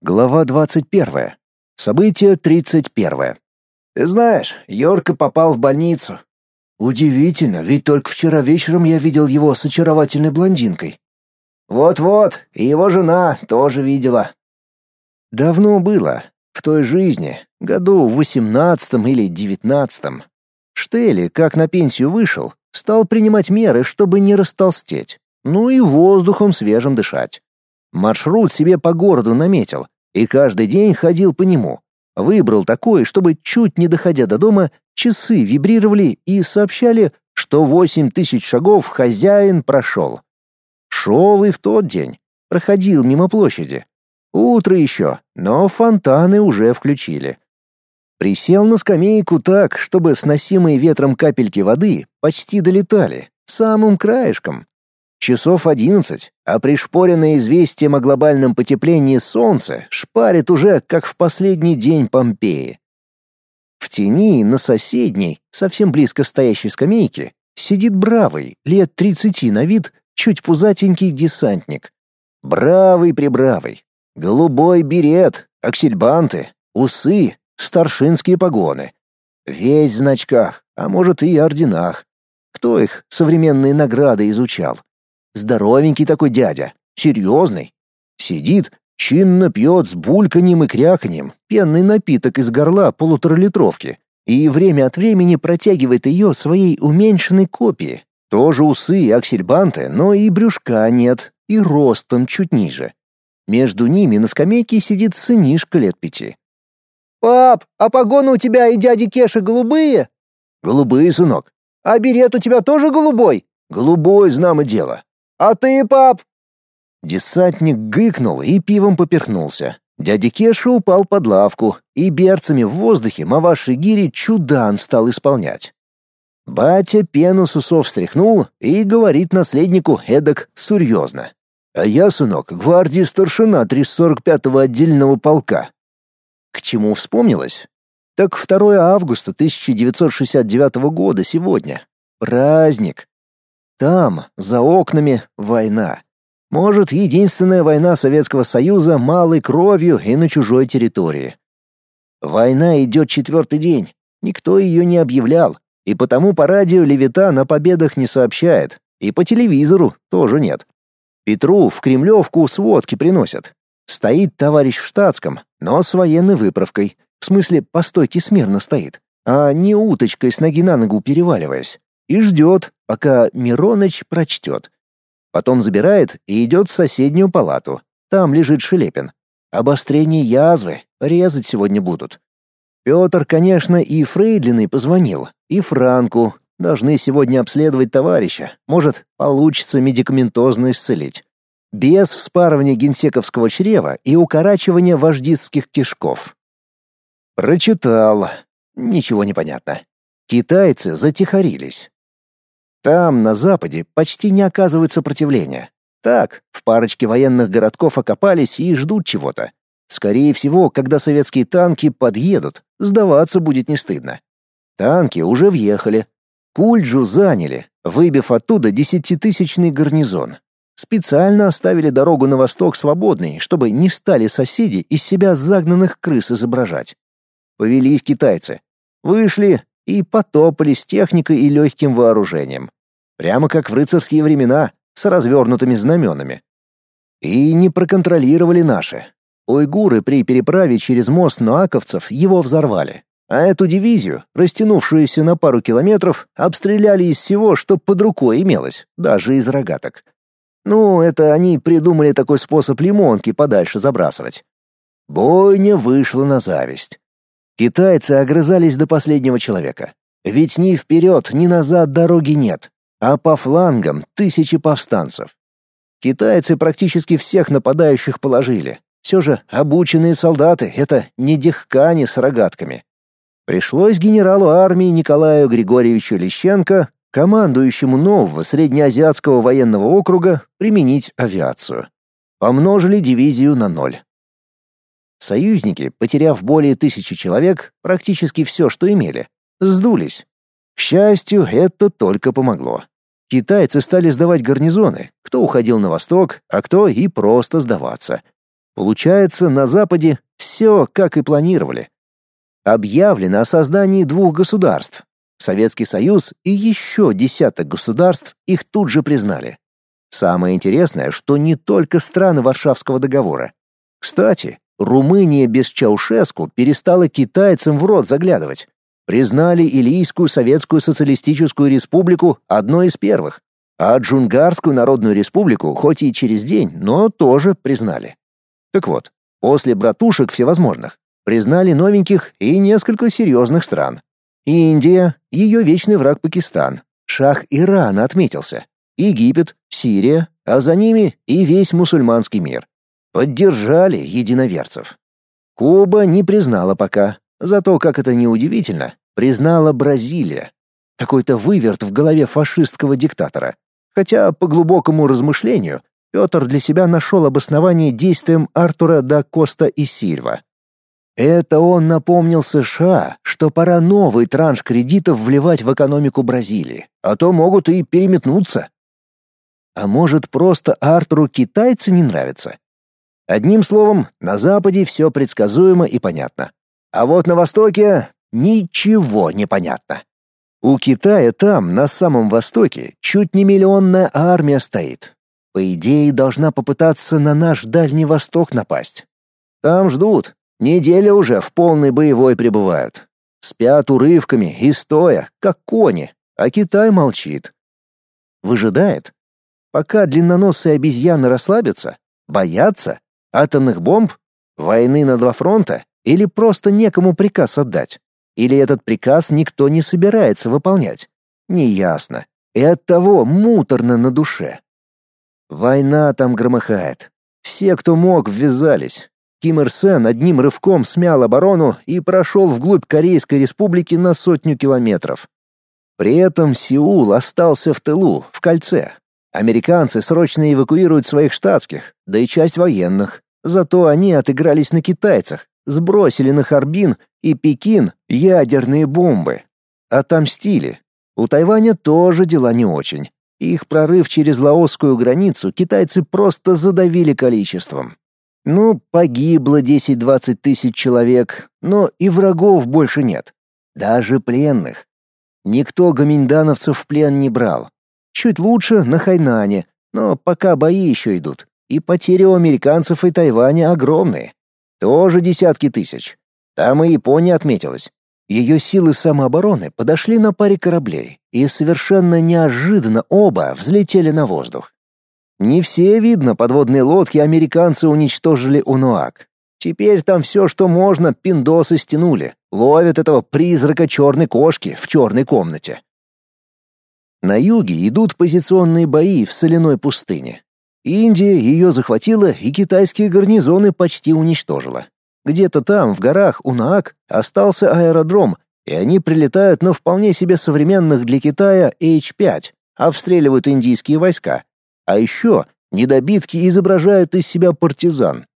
Глава 21. Событие 31. Ты знаешь, Йорка попал в больницу. Удивительно, ведь только вчера вечером я видел его с очаровательной блондинкой. Вот-вот, и его жена тоже видела. Давно было, в той жизни, году в восемнадцатом или девятнадцатом. Штели, как на пенсию вышел, стал принимать меры, чтобы не растолстеть, ну и воздухом свежим дышать. Маршрут себе по городу наметил и каждый день ходил по нему. Выбрал такой, чтобы, чуть не доходя до дома, часы вибрировали и сообщали, что восемь тысяч шагов хозяин прошел. Шел и в тот день. Проходил мимо площади. Утро еще, но фонтаны уже включили. Присел на скамейку так, чтобы сносимые ветром капельки воды почти долетали, самым краешком, Часов одиннадцать, а пришпоренное известием о глобальном потеплении солнце шпарит уже, как в последний день Помпеи. В тени на соседней, совсем близко стоящей скамейке, сидит бравый, лет тридцати на вид, чуть пузатенький десантник. Бравый-прибравый. Голубой берет, аксельбанты, усы, старшинские погоны. Весь в значках, а может и орденах. Кто их современные награды изучал? Здоровенький такой дядя, серьезный. Сидит, чинно пьет с бульканьем и кряканьем пенный напиток из горла полуторалитровки и время от времени протягивает ее своей уменьшенной копии. Тоже усы и аксельбанты, но и брюшка нет, и ростом чуть ниже. Между ними на скамейке сидит сынишка лет пяти. «Пап, а погоны у тебя и дяди Кеши голубые?» «Голубые, сынок». «А берет у тебя тоже голубой?» «Голубой, знамо дело». «А ты, пап?» Десантник гыкнул и пивом поперхнулся. Дядя Кеша упал под лавку, и берцами в воздухе маваши гири чудан стал исполнять. Батя пену с усов стряхнул и говорит наследнику эдак серьезно. «А я, сынок, гвардии старшина 345-го отдельного полка». К чему вспомнилось? Так 2 августа 1969 года сегодня. Праздник. Там, за окнами, война. Может, единственная война Советского Союза малой кровью и на чужой территории. Война идет четвертый день. Никто ее не объявлял, и потому по радио Левитан о победах не сообщает, и по телевизору тоже нет. Петру в Кремлевку сводки приносят. Стоит товарищ в штатском, но с военной выправкой. В смысле, по стойке смирно стоит, а не уточкой с ноги на ногу переваливаясь и ждет, пока Мироныч прочтет. Потом забирает и идет в соседнюю палату. Там лежит Шелепин. Обострение язвы, резать сегодня будут. Петр, конечно, и Фрейдлиной позвонил, и Франку. Должны сегодня обследовать товарища. Может, получится медикаментозно исцелить. Без вспарывания генсековского чрева и укорачивания вождистских кишков. Прочитал. Ничего не понятно. Китайцы затихарились. Там, на западе, почти не оказывают сопротивления. Так, в парочке военных городков окопались и ждут чего-то. Скорее всего, когда советские танки подъедут, сдаваться будет не стыдно. Танки уже въехали. Кульджу заняли, выбив оттуда десятитысячный гарнизон. Специально оставили дорогу на восток свободной, чтобы не стали соседи из себя загнанных крыс изображать. Повелись китайцы. Вышли и потопали с техникой и легким вооружением. Прямо как в рыцарские времена, с развернутыми знаменами. И не проконтролировали наши. Уйгуры при переправе через мост Нуаковцев его взорвали. А эту дивизию, растянувшуюся на пару километров, обстреляли из всего, что под рукой имелось, даже из рогаток. Ну, это они придумали такой способ лимонки подальше забрасывать. Бойня вышла на зависть. Китайцы огрызались до последнего человека. Ведь ни вперед, ни назад дороги нет а по флангам тысячи повстанцев. Китайцы практически всех нападающих положили. Все же обученные солдаты — это не дихкани с рогатками. Пришлось генералу армии Николаю Григорьевичу Лещенко, командующему нового среднеазиатского военного округа, применить авиацию. Помножили дивизию на ноль. Союзники, потеряв более тысячи человек, практически все, что имели, сдулись, к счастью, это только помогло. Китайцы стали сдавать гарнизоны, кто уходил на восток, а кто и просто сдаваться. Получается, на Западе все как и планировали. Объявлено о создании двух государств. Советский Союз и еще десяток государств их тут же признали. Самое интересное, что не только страны Варшавского договора. Кстати, Румыния без Чаушеску перестала китайцам в рот заглядывать. Признали Илийскую Советскую Социалистическую Республику одной из первых, а Джунгарскую Народную Республику хоть и через день, но тоже признали. Так вот, после братушек всевозможных признали новеньких и несколько серьезных стран. Индия, ее вечный враг Пакистан, шах Ирана отметился, Египет, Сирия, а за ними и весь мусульманский мир. Поддержали единоверцев. Куба не признала пока, зато, как это неудивительно, признала Бразилия. Какой-то выверт в голове фашистского диктатора. Хотя, по глубокому размышлению, Петр для себя нашел обоснование действиям Артура да Коста и Сильва. Это он напомнил США, что пора новый транш кредитов вливать в экономику Бразилии, а то могут и переметнуться. А может, просто Артуру китайцы не нравятся? Одним словом, на Западе все предсказуемо и понятно. А вот на Востоке ничего не понятно. У Китая там, на самом Востоке, чуть не миллионная армия стоит, по идее, должна попытаться на наш Дальний Восток напасть. Там ждут. Неделя уже в полной боевой пребывают. Спят урывками и стоя, как кони, а Китай молчит. Выжидает. Пока длинноносые обезьяны расслабятся, боятся атомных бомб, войны на два фронта или просто некому приказ отдать. Или этот приказ никто не собирается выполнять. Неясно. И оттого муторно на душе. Война там громыхает. Все, кто мог, ввязались. Ким Ир Сен одним рывком смял оборону и прошел вглубь Корейской республики на сотню километров. При этом Сеул остался в тылу, в кольце. Американцы срочно эвакуируют своих штатских, да и часть военных. Зато они отыгрались на китайцах, сбросили на Харбин и Пекин ядерные бомбы. Отомстили. У Тайваня тоже дела не очень. Их прорыв через лаосскую границу китайцы просто задавили количеством. Ну, погибло 10-20 тысяч человек, но и врагов больше нет. Даже пленных. Никто гоминдановцев в плен не брал. Чуть лучше на Хайнане, но пока бои еще идут. И потери у американцев и Тайваня огромные. Тоже десятки тысяч. Там и Япония отметилась. Ее силы самообороны подошли на паре кораблей, и совершенно неожиданно оба взлетели на воздух. Не все, видно, подводные лодки американцы уничтожили у Нуак. Теперь там все, что можно, пиндосы стянули, ловят этого призрака черной кошки в черной комнате. На юге идут позиционные бои в соляной пустыне. Индия ее захватила и китайские гарнизоны почти уничтожила. Где-то там, в горах у Наак, остался аэродром, и они прилетают на вполне себе современных для Китая H-5, обстреливают индийские войска. А еще недобитки изображают из себя партизан.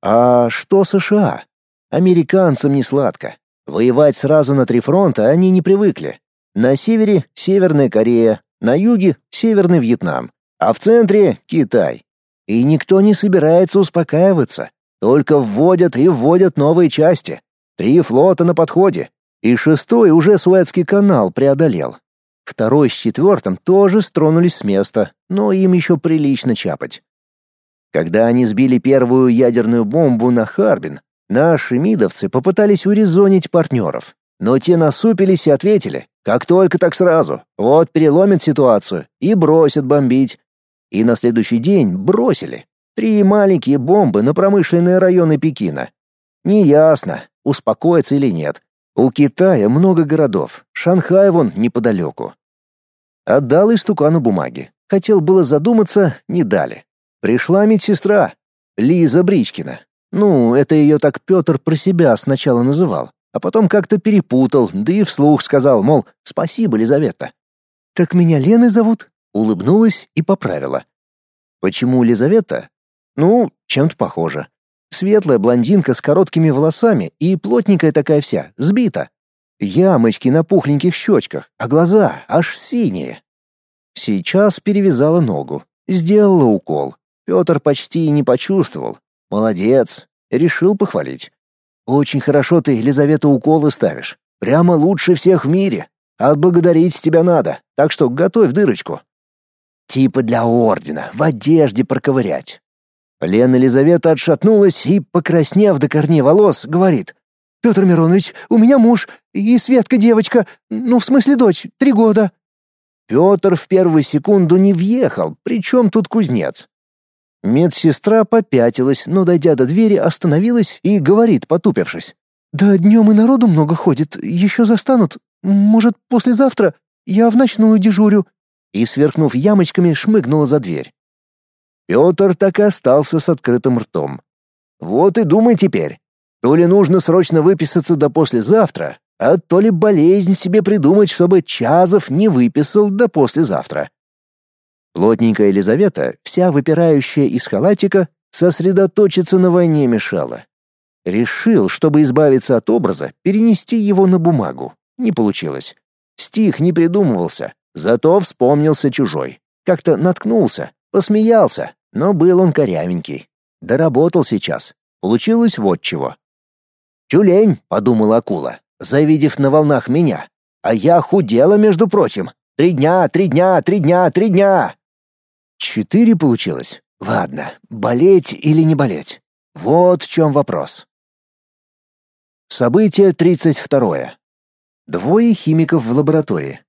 А что США? Американцам не сладко. Воевать сразу на три фронта они не привыкли. На севере — Северная Корея, на юге — Северный Вьетнам, а в центре — Китай. И никто не собирается успокаиваться. Только вводят и вводят новые части. Три флота на подходе. И шестой уже Суэцкий канал преодолел. Второй с четвертым тоже стронулись с места, но им еще прилично чапать. Когда они сбили первую ядерную бомбу на Харбин, наши мидовцы попытались урезонить партнеров. Но те насупились и ответили, как только так сразу, вот переломят ситуацию и бросят бомбить. И на следующий день бросили. Три маленькие бомбы на промышленные районы Пекина. Неясно, успокоится или нет. У Китая много городов, Шанхай вон неподалеку. Отдал истукану бумаги. Хотел было задуматься, не дали. Пришла медсестра, Лиза Бричкина. Ну, это ее так Петр про себя сначала называл, а потом как-то перепутал, да и вслух сказал, мол, спасибо, Лизавета. «Так меня Леной зовут?» Улыбнулась и поправила. Почему Лизавета? Ну, чем-то похоже. Светлая блондинка с короткими волосами и плотненькая такая вся, сбита. Ямочки на пухленьких щечках, а глаза аж синие. Сейчас перевязала ногу, сделала укол. Петр почти не почувствовал. Молодец. Решил похвалить. Очень хорошо ты, Елизавета, уколы ставишь. Прямо лучше всех в мире. Отблагодарить тебя надо, так что готовь дырочку. Типа для ордена, в одежде проковырять. Лена Елизавета отшатнулась и, покраснев до корней волос, говорит. «Петр Миронович, у меня муж, и Светка девочка, ну, в смысле дочь, три года». Петр в первую секунду не въехал, причем тут кузнец. Медсестра попятилась, но, дойдя до двери, остановилась и говорит, потупившись. «Да днем и народу много ходит, еще застанут. Может, послезавтра? Я в ночную дежурю». И, сверкнув ямочками, шмыгнула за дверь. Петр так и остался с открытым ртом. «Вот и думай теперь. То ли нужно срочно выписаться до послезавтра, а то ли болезнь себе придумать, чтобы Чазов не выписал до послезавтра». Плотненькая Елизавета, вся выпирающая из халатика, сосредоточиться на войне мешала. Решил, чтобы избавиться от образа, перенести его на бумагу. Не получилось. Стих не придумывался, зато вспомнился чужой. Как-то наткнулся, посмеялся, но был он корявенький. Доработал сейчас. Получилось вот чего. «Тюлень», — подумала акула, завидев на волнах меня. «А я худела, между прочим. Три дня, три дня, три дня, три дня!» Четыре получилось. Ладно, болеть или не болеть. Вот в чем вопрос. Событие тридцать второе. Двое химиков в лаборатории.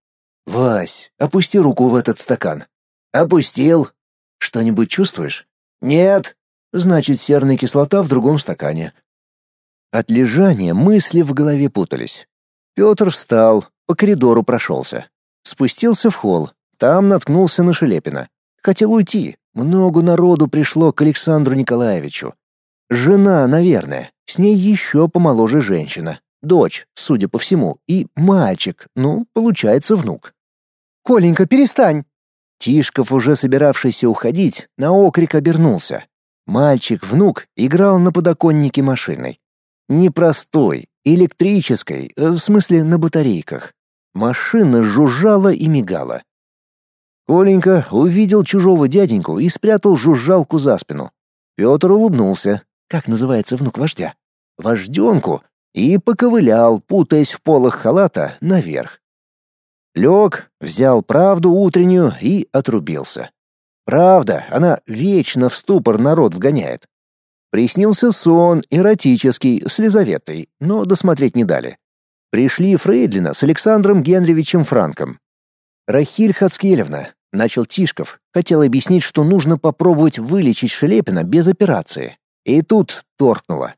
«Вась, опусти руку в этот стакан». «Опустил». «Что-нибудь чувствуешь?» «Нет». «Значит, серная кислота в другом стакане». От лежания мысли в голове путались. Петр встал, по коридору прошелся. Спустился в холл, там наткнулся на Шелепина. Хотел уйти. Много народу пришло к Александру Николаевичу. Жена, наверное, с ней еще помоложе женщина. Дочь, судя по всему, и мальчик, ну, получается, внук. «Коленька, перестань!» Тишков, уже собиравшийся уходить, на окрик обернулся. Мальчик-внук играл на подоконнике машиной. Непростой, электрической, э, в смысле на батарейках. Машина жужжала и мигала. Коленька увидел чужого дяденьку и спрятал жужжалку за спину. Петр улыбнулся. Как называется внук вождя? Вожденку. И поковылял, путаясь в полах халата, наверх. Лег, взял правду утреннюю и отрубился. Правда, она вечно в ступор народ вгоняет. Приснился сон эротический с Лизаветой, но досмотреть не дали. Пришли Фрейдлина с Александром Генревичем Франком. Рахиль Хацкелевна, Начал Тишков, хотел объяснить, что нужно попробовать вылечить Шелепина без операции. И тут торкнуло.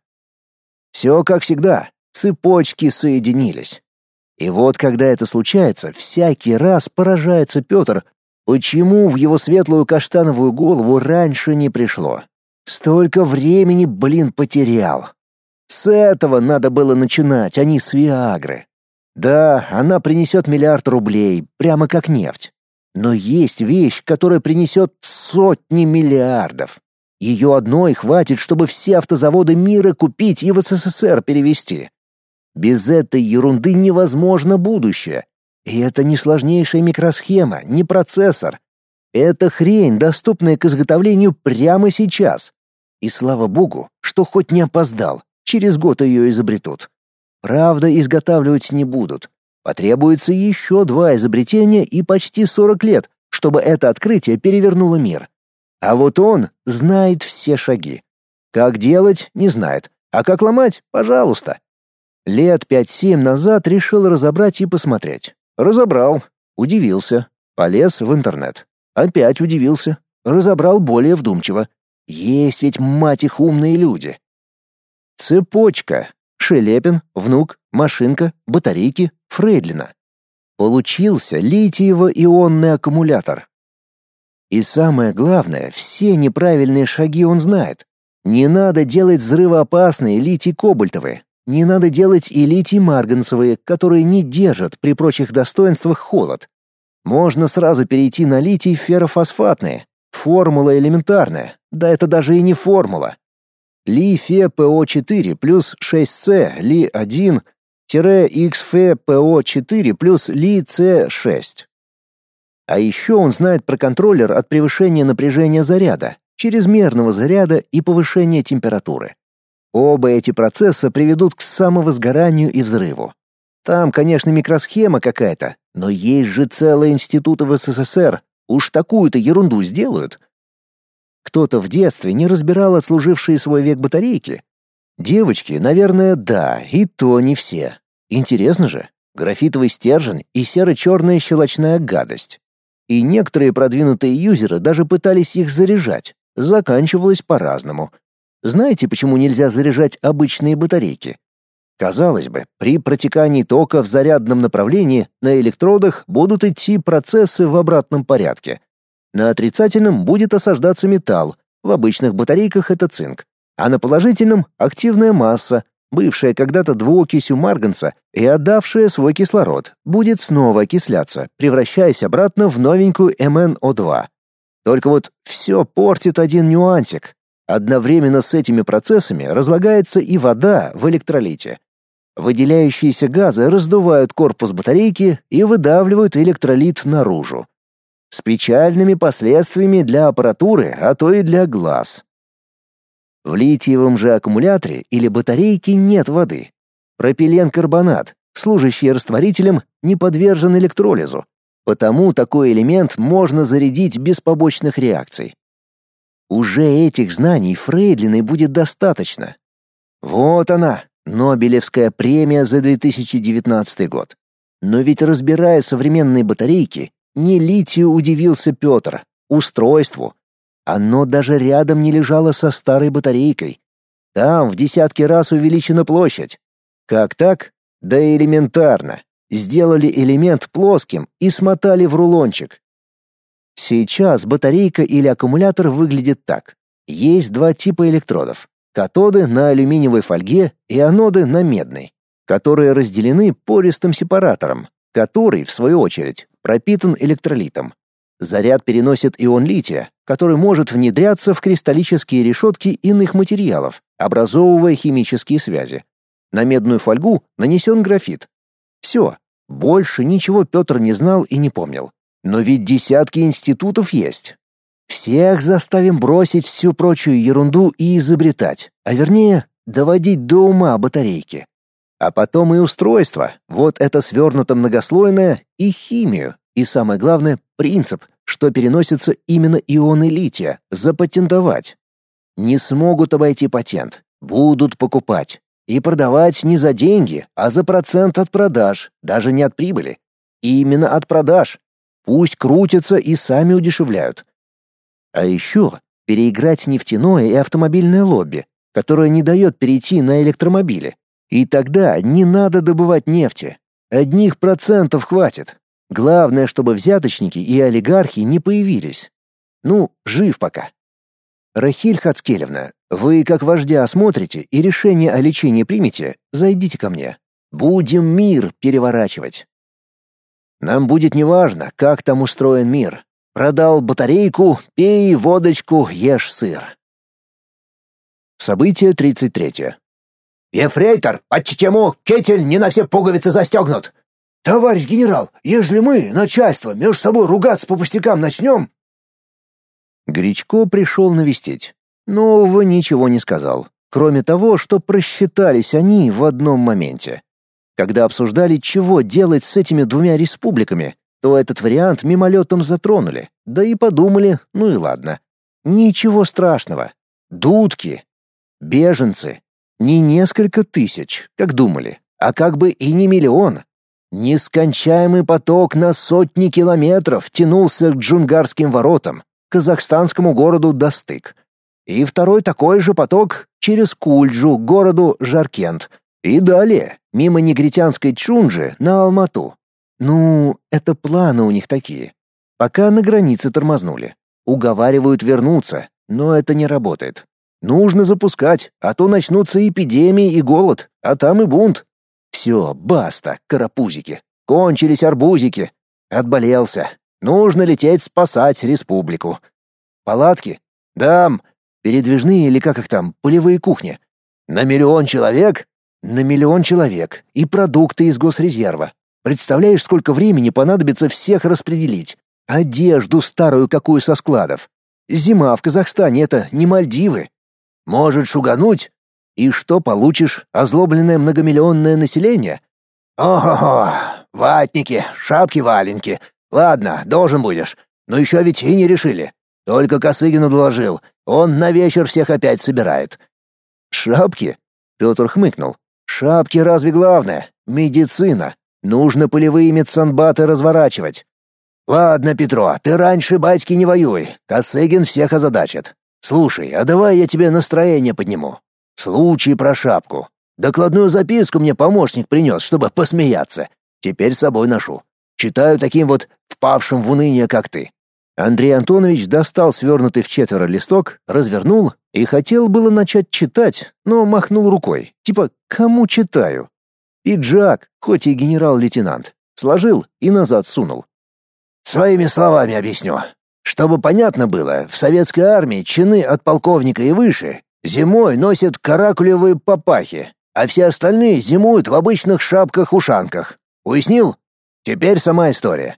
Все как всегда, цепочки соединились. И вот когда это случается, всякий раз поражается Петр, почему в его светлую каштановую голову раньше не пришло. Столько времени, блин, потерял. С этого надо было начинать, а не с Виагры. Да, она принесет миллиард рублей, прямо как нефть. Но есть вещь, которая принесет сотни миллиардов. Ее одной хватит, чтобы все автозаводы мира купить и в СССР перевести. Без этой ерунды невозможно будущее. И это не сложнейшая микросхема, не процессор. Это хрень, доступная к изготовлению прямо сейчас. И слава богу, что хоть не опоздал, через год ее изобретут. Правда, изготавливать не будут. Потребуется еще два изобретения и почти 40 лет, чтобы это открытие перевернуло мир. А вот он знает все шаги. Как делать, не знает. А как ломать, пожалуйста. Лет пять-семь назад решил разобрать и посмотреть. Разобрал. Удивился. Полез в интернет. Опять удивился. Разобрал более вдумчиво. Есть ведь, мать их, умные люди. Цепочка. Шелепин, внук, машинка, батарейки, Фрейдлина. Получился литиево-ионный аккумулятор. И самое главное, все неправильные шаги он знает. Не надо делать взрывоопасные литий-кобальтовые. Не надо делать и литий-марганцевые, которые не держат при прочих достоинствах холод. Можно сразу перейти на литий-феррофосфатные. Формула элементарная. Да это даже и не формула. Ли-ФеПО4 плюс 6С Ли-1 XFPO4 плюс Li-C6. А еще он знает про контроллер от превышения напряжения заряда, чрезмерного заряда и повышения температуры. Оба эти процесса приведут к самовозгоранию и взрыву. Там, конечно, микросхема какая-то, но есть же целые институты в СССР. Уж такую-то ерунду сделают. Кто-то в детстве не разбирал отслужившие свой век батарейки. Девочки, наверное, да, и то не все. Интересно же. Графитовый стержень и серо-черная щелочная гадость. И некоторые продвинутые юзеры даже пытались их заряжать. Заканчивалось по-разному. Знаете, почему нельзя заряжать обычные батарейки? Казалось бы, при протекании тока в зарядном направлении на электродах будут идти процессы в обратном порядке. На отрицательном будет осаждаться металл, в обычных батарейках это цинк, а на положительном — активная масса, бывшая когда-то двуокисью марганца и отдавшая свой кислород, будет снова окисляться, превращаясь обратно в новенькую МНО2. Только вот все портит один нюансик. Одновременно с этими процессами разлагается и вода в электролите. Выделяющиеся газы раздувают корпус батарейки и выдавливают электролит наружу. С печальными последствиями для аппаратуры, а то и для глаз. В литиевом же аккумуляторе или батарейке нет воды. Пропиленкарбонат, служащий растворителем, не подвержен электролизу. Потому такой элемент можно зарядить без побочных реакций. Уже этих знаний Фрейдлиной будет достаточно. Вот она, Нобелевская премия за 2019 год. Но ведь разбирая современные батарейки, не литию удивился Петр, устройству. Оно даже рядом не лежало со старой батарейкой. Там в десятки раз увеличена площадь. Как так? Да элементарно. Сделали элемент плоским и смотали в рулончик. Сейчас батарейка или аккумулятор выглядит так. Есть два типа электродов. Катоды на алюминиевой фольге и аноды на медной, которые разделены пористым сепаратором, который, в свою очередь, пропитан электролитом. Заряд переносит ион лития, который может внедряться в кристаллические решетки иных материалов, образовывая химические связи. На медную фольгу нанесен графит. Все. Больше ничего Петр не знал и не помнил. Но ведь десятки институтов есть. Всех заставим бросить всю прочую ерунду и изобретать, а вернее, доводить до ума батарейки. А потом и устройство, вот это свернуто многослойное, и химию, и самое главное, принцип, что переносится именно ионы лития, запатентовать. Не смогут обойти патент, будут покупать. И продавать не за деньги, а за процент от продаж, даже не от прибыли. Именно от продаж, Пусть крутятся и сами удешевляют. А еще переиграть нефтяное и автомобильное лобби, которое не дает перейти на электромобили. И тогда не надо добывать нефти. Одних процентов хватит. Главное, чтобы взяточники и олигархи не появились. Ну, жив пока. Рахиль Хацкелевна, вы как вождя осмотрите и решение о лечении примете, зайдите ко мне. Будем мир переворачивать. Нам будет неважно, как там устроен мир. Продал батарейку, пей водочку, ешь сыр. Событие 33. «Ефрейтор, почему кетель не на все пуговицы застегнут?» «Товарищ генерал, ежели мы, начальство, между собой ругаться по пустякам начнем...» Гречко пришел навестить. Нового ничего не сказал, кроме того, что просчитались они в одном моменте. Когда обсуждали, чего делать с этими двумя республиками, то этот вариант мимолетом затронули, да и подумали, ну и ладно. Ничего страшного. Дудки. Беженцы. Не несколько тысяч, как думали, а как бы и не миллион. Нескончаемый поток на сотни километров тянулся к джунгарским воротам, казахстанскому городу Достык. И второй такой же поток через Кульджу, городу Жаркент, и далее, мимо негритянской Чунджи на Алмату. Ну, это планы у них такие. Пока на границе тормознули. Уговаривают вернуться, но это не работает. Нужно запускать, а то начнутся эпидемии и голод, а там и бунт. Все, баста, карапузики. Кончились арбузики. Отболелся. Нужно лететь спасать республику. Палатки? Дам. Передвижные или как их там, полевые кухни. На миллион человек? На миллион человек и продукты из госрезерва. Представляешь, сколько времени понадобится всех распределить? Одежду старую какую со складов. Зима в Казахстане — это не Мальдивы. Может, шугануть? И что получишь, озлобленное многомиллионное население? Ого-го, ватники, шапки-валенки. Ладно, должен будешь. Но еще ведь и не решили. Только Косыгину доложил. Он на вечер всех опять собирает. Шапки? Петр хмыкнул. Шапки разве главное? Медицина. Нужно полевые медсанбаты разворачивать. Ладно, Петро, ты раньше батьки не воюй. Косыгин всех озадачит. Слушай, а давай я тебе настроение подниму. Случай про шапку. Докладную записку мне помощник принес, чтобы посмеяться. Теперь с собой ношу. Читаю таким вот впавшим в уныние, как ты. Андрей Антонович достал свернутый в четверо листок, развернул и хотел было начать читать, но махнул рукой. Типа, кому читаю? Пиджак, хоть и генерал-лейтенант. Сложил и назад сунул. Своими словами объясню. Чтобы понятно было, в советской армии чины от полковника и выше зимой носят каракулевые папахи, а все остальные зимуют в обычных шапках-ушанках. Уяснил? Теперь сама история.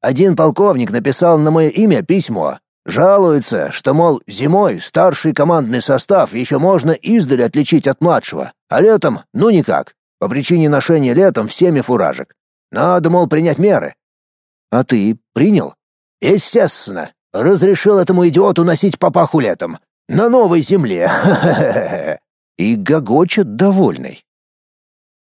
Один полковник написал на мое имя письмо. Жалуется, что, мол, зимой старший командный состав еще можно издали отличить от младшего, а летом — ну никак, по причине ношения летом всеми фуражек. Надо, мол, принять меры. А ты принял? Естественно. Разрешил этому идиоту носить папаху летом. На новой земле. И гогочет довольный.